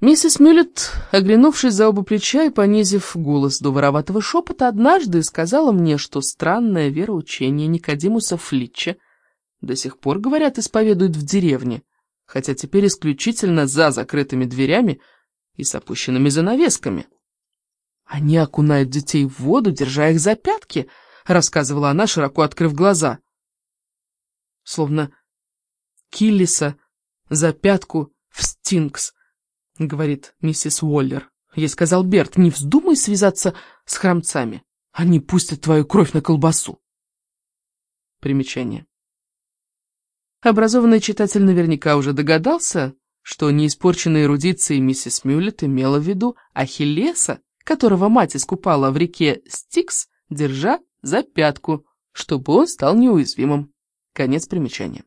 Миссис Мюллет, оглянувшись за оба плеча и понизив голос до вороватого шепота, однажды сказала мне, что странное вероучение Никодимуса Флитча до сих пор, говорят, исповедуют в деревне, хотя теперь исключительно за закрытыми дверями и с опущенными занавесками. «Они окунают детей в воду, держа их за пятки», — рассказывала она, широко открыв глаза. Словно Киллиса за пятку в Стинкс, говорит миссис Уоллер. Ей сказал Берт, не вздумай связаться с храмцами. Они пустят твою кровь на колбасу. Примечание. Образованный читатель наверняка уже догадался, что неиспорченной эрудицией миссис Мюллет имела в виду Ахиллеса, которого мать искупала в реке Стикс, держа за пятку, чтобы он стал неуязвимым. Конец примечания.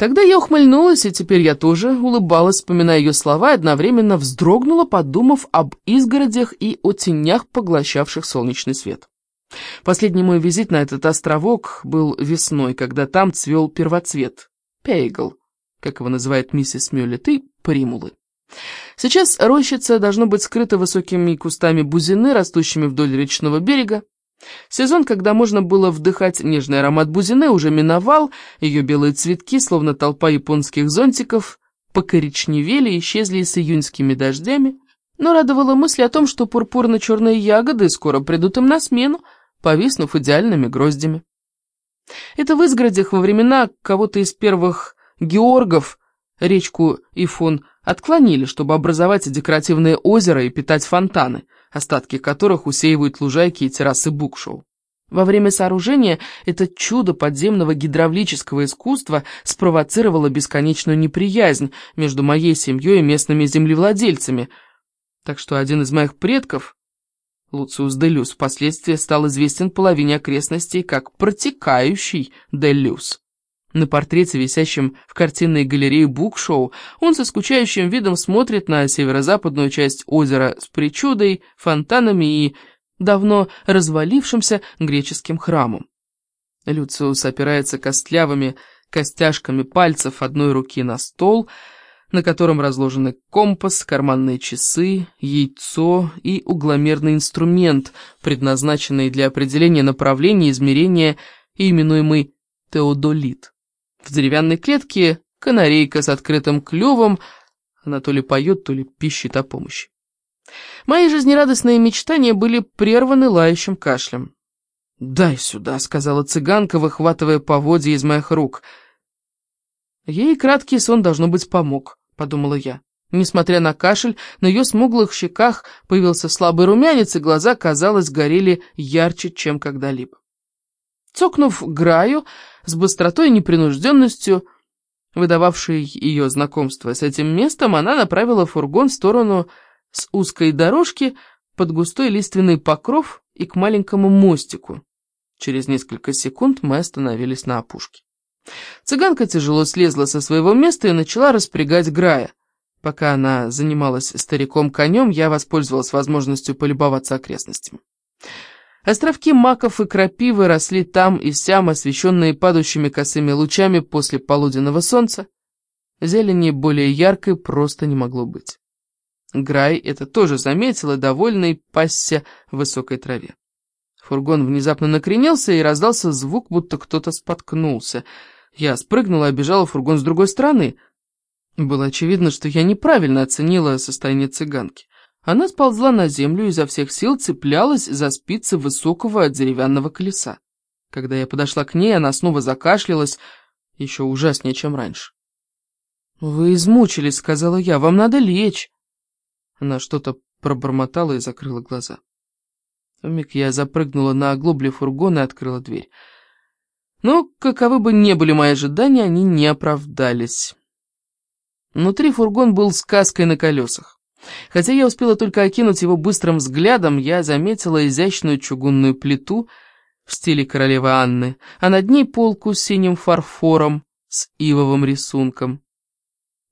Тогда я ухмыльнулась, и теперь я тоже улыбалась, вспоминая ее слова, и одновременно вздрогнула, подумав об изгородях и о тенях, поглощавших солнечный свет. Последний мой визит на этот островок был весной, когда там цвел первоцвет, пейгл, как его называет миссис Мюллет, и примулы. Сейчас рощица должно быть скрыта высокими кустами бузины, растущими вдоль речного берега. Сезон, когда можно было вдыхать нежный аромат бузины, уже миновал, ее белые цветки, словно толпа японских зонтиков, покоричневели и исчезли с июньскими дождями, но радовала мысль о том, что пурпурно-черные ягоды скоро придут им на смену, повиснув идеальными гроздями. Это в изгородях во времена кого-то из первых георгов речку Ифон отклонили, чтобы образовать декоративные озера и питать фонтаны, остатки которых усеивают лужайки и террасы букшоу. Во время сооружения это чудо подземного гидравлического искусства спровоцировало бесконечную неприязнь между моей семьей и местными землевладельцами, так что один из моих предков, Луциус Делюс, впоследствии стал известен половине окрестностей как протекающий Делюс. На портрете, висящем в картинной галерее Букшоу, он со скучающим видом смотрит на северо-западную часть озера с причудой, фонтанами и давно развалившимся греческим храмом. Люциус опирается костлявыми костяшками пальцев одной руки на стол, на котором разложены компас, карманные часы, яйцо и угломерный инструмент, предназначенный для определения направления измерения, именуемый теодолит. В деревянной клетке канарейка с открытым клювом, она то ли поет, то ли пищит о помощи. Мои жизнерадостные мечтания были прерваны лающим кашлем. «Дай сюда», — сказала цыганка, выхватывая поводья из моих рук. Ей краткий сон, должно быть, помог, подумала я. Несмотря на кашель, на ее смуглых щеках появился слабый румянец, и глаза, казалось, горели ярче, чем когда-либо. Цокнув Граю с быстротой и непринужденностью, выдававшей ее знакомство с этим местом, она направила фургон в сторону с узкой дорожки под густой лиственный покров и к маленькому мостику. Через несколько секунд мы остановились на опушке. Цыганка тяжело слезла со своего места и начала распрягать Грая. Пока она занималась стариком-конем, я воспользовалась возможностью полюбоваться окрестностями. Островки маков и крапивы росли там и сям, освещенные падающими косыми лучами после полуденного солнца. Зелени более яркой просто не могло быть. Грай это тоже заметил и довольный пасся в высокой траве. Фургон внезапно накренился и раздался звук, будто кто-то споткнулся. Я спрыгнула и обежала фургон с другой стороны. Было очевидно, что я неправильно оценила состояние цыганки. Она сползла на землю и изо всех сил цеплялась за спицы высокого деревянного колеса. Когда я подошла к ней, она снова закашлялась, еще ужаснее, чем раньше. «Вы измучились», — сказала я, — «вам надо лечь». Она что-то пробормотала и закрыла глаза. Миг я запрыгнула на оглобле фургона и открыла дверь. Но, каковы бы ни были мои ожидания, они не оправдались. Внутри фургон был сказкой на колесах. Хотя я успела только окинуть его быстрым взглядом, я заметила изящную чугунную плиту в стиле королевы Анны, а над ней полку с синим фарфором с ивовым рисунком.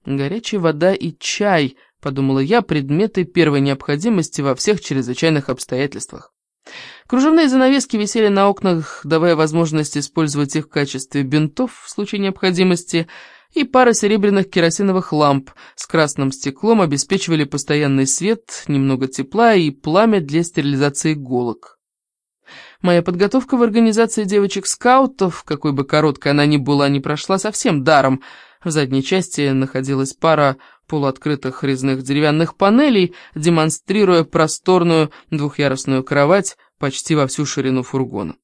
«Горячая вода и чай», — подумала я, — предметы первой необходимости во всех чрезвычайных обстоятельствах. Кружевные занавески висели на окнах, давая возможность использовать их в качестве бинтов в случае необходимости — и пара серебряных керосиновых ламп с красным стеклом обеспечивали постоянный свет, немного тепла и пламя для стерилизации иголок. Моя подготовка в организации девочек-скаутов, какой бы короткой она ни была, не прошла совсем даром. В задней части находилась пара полуоткрытых резных деревянных панелей, демонстрируя просторную двухъярусную кровать почти во всю ширину фургона.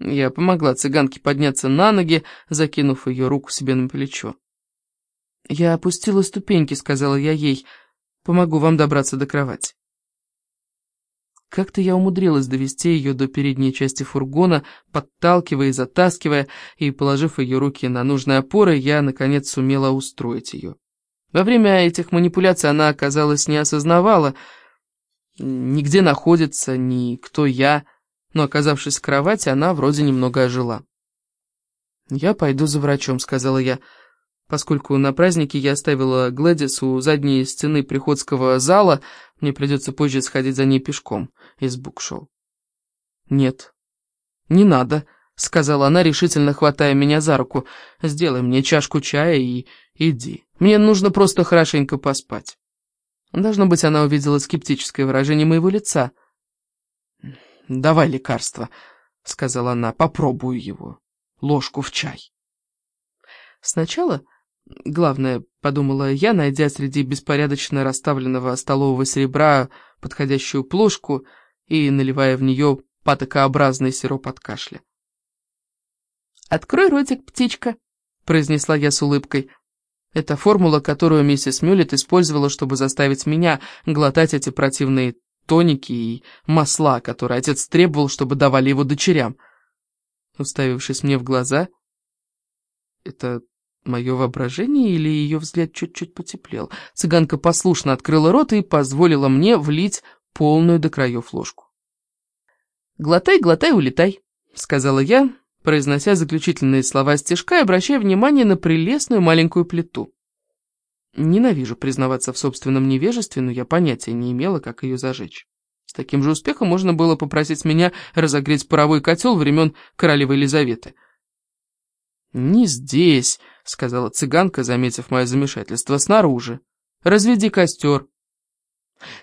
Я помогла цыганке подняться на ноги, закинув ее руку себе на плечо. «Я опустила ступеньки», — сказала я ей. «Помогу вам добраться до кровати». Как-то я умудрилась довести ее до передней части фургона, подталкивая и затаскивая, и, положив ее руки на нужные опоры, я, наконец, сумела устроить ее. Во время этих манипуляций она, оказалось, не осознавала, нигде находится, ни кто я, но, оказавшись в кровати, она вроде немного ожила. «Я пойду за врачом», — сказала я, поскольку на празднике я оставила Глэдис у задней стены приходского зала, мне придется позже сходить за ней пешком из букшоу. «Нет, не надо», — сказала она, решительно хватая меня за руку. «Сделай мне чашку чая и иди. Мне нужно просто хорошенько поспать». Должно быть, она увидела скептическое выражение моего лица. «Давай лекарство», — сказала она, — «попробую его. Ложку в чай». Сначала, главное, подумала я, найдя среди беспорядочно расставленного столового серебра подходящую плошку и наливая в нее патокообразный сироп от кашля. «Открой ротик, птичка», — произнесла я с улыбкой. Это формула, которую миссис Мюллет использовала, чтобы заставить меня глотать эти противные тоники и масла, которые отец требовал, чтобы давали его дочерям. Уставившись мне в глаза, это мое воображение или ее взгляд чуть-чуть потеплел, цыганка послушно открыла рот и позволила мне влить полную до краев ложку. «Глотай, глотай, улетай», — сказала я, произнося заключительные слова стишка и обращая внимание на прелестную маленькую плиту. Ненавижу признаваться в собственном невежестве, но я понятия не имела, как ее зажечь. С таким же успехом можно было попросить меня разогреть паровой котел времен королевы Елизаветы. «Не здесь», — сказала цыганка, заметив мое замешательство, — «снаружи. Разведи костер».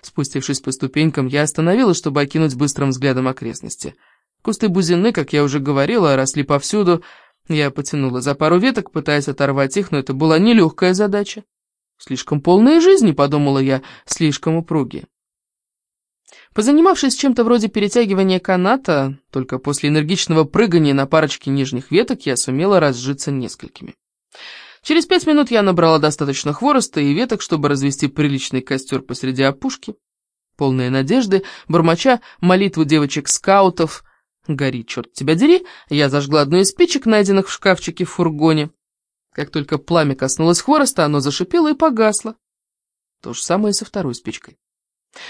Спустившись по ступенькам, я остановилась, чтобы окинуть быстрым взглядом окрестности. Кусты бузины, как я уже говорила, росли повсюду. Я потянула за пару веток, пытаясь оторвать их, но это была нелегкая задача. Слишком полные жизни, подумала я, слишком упругие. Позанимавшись чем-то вроде перетягивания каната, только после энергичного прыгания на парочке нижних веток я сумела разжиться несколькими. Через пять минут я набрала достаточно хвороста и веток, чтобы развести приличный костер посреди опушки. Полные надежды, бормоча молитву девочек-скаутов, «Гори, черт тебя дери!» Я зажгла одну из спичек, найденных в шкафчике в фургоне. Как только пламя коснулось хвороста, оно зашипело и погасло. То же самое и со второй спичкой.